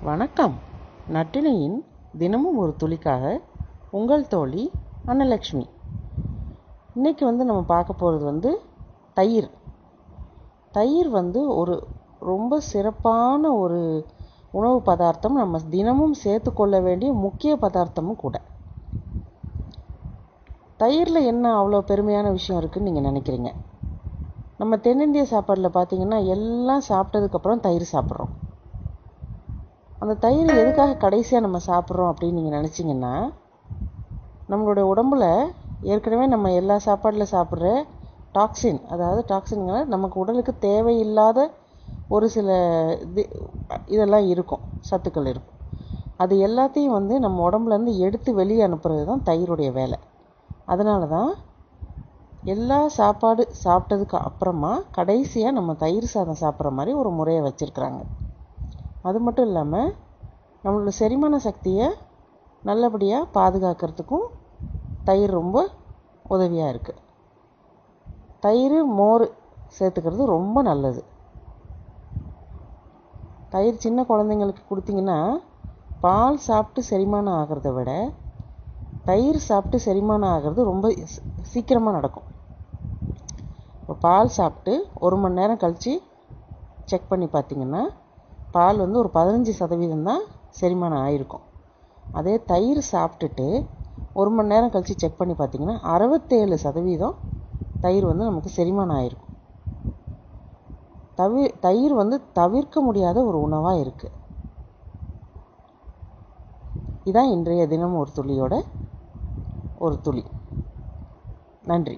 வணக்கம். நட்டினையின் தினமும் ஒரு துளிக்காக உங்கள் தோழி அன்னலக்ஷ்மி. இன்றைக்கி வந்து நம்ம பார்க்க போகிறது வந்து தயிர். தயிர் வந்து ஒரு ரொம்ப சிறப்பான ஒரு உணவு பதார்த்தம். நம்ம தினமும் சேர்த்துக்கொள்ள வேண்டிய முக்கிய பதார்த்தமும் கூட. தயிரில் என்ன அவ்வளோ பெருமையான விஷயம் இருக்குதுன்னு நீங்கள் நினைக்கிறீங்க? நம்ம தென்னிந்திய சாப்பாட்டில் பார்த்தீங்கன்னா எல்லாம் சாப்பிட்டதுக்கப்புறம் தயிர் சாப்பிட்றோம். அந்த தயிர் எதுக்காக கடைசியாக நம்ம சாப்பிட்றோம் அப்படின்னு நீங்கள் நினச்சிங்கன்னா நம்மளுடைய உடம்பில் ஏற்கனவே நம்ம எல்லா சாப்பாட்டில் சாப்பிட்ற டாக்ஸின் அதாவது டாக்ஸின்களை நமக்கு உடலுக்கு தேவையில்லாத ஒரு சில இது இதெல்லாம் இருக்கும் சத்துக்கள் இருக்கும். அது எல்லாத்தையும் வந்து நம்ம உடம்புலேருந்து எடுத்து வெளியே அனுப்புறது தான் தயிருடைய வேலை. அதனால தான் எல்லா சாப்பாடு சாப்பிட்டதுக்கு அப்புறமா கடைசியாக நம்ம தயிர் சாதம் சாப்பிட்ற மாதிரி ஒரு முறையை வச்சுருக்குறாங்க. அது மட்டும் இல்லாமல் நம்மளோட செரிமான சக்தியை நல்லபடியாக பாதுகாக்கிறதுக்கும் தயிர் ரொம்ப உதவியாக இருக்குது தயிர் மோர் சேர்த்துக்கிறது ரொம்ப நல்லது. தயிர் சின்ன குழந்தைங்களுக்கு கொடுத்தீங்கன்னா பால் சாப்பிட்டு செரிமானம் ஆகிறத விட தயிர் சாப்பிட்டு செரிமானம் ஆகிறது ரொம்ப சீக்கிரமாக நடக்கும். இப்போ பால் சாப்பிட்டு ஒரு மணி நேரம் கழித்து செக் பண்ணி பார்த்தீங்கன்னா பால் வந்து ஒரு பதினஞ்சு சதவீதம் தான் செரிமானம் ஆகிருக்கும் அதே தயிர் சாப்பிட்டுட்டு ஒரு மணி நேரம் கழித்து செக் பண்ணி பார்த்தீங்கன்னா அறுபத்தேழு சதவீதம் தயிர் வந்து நமக்கு செரிமானம் ஆகிருக்கும் தவி தயிர் வந்து தவிர்க்க முடியாத ஒரு உணவாக இருக்குது இதான் இன்றைய தினம் ஒரு துளியோட ஒரு துளி. நன்றி.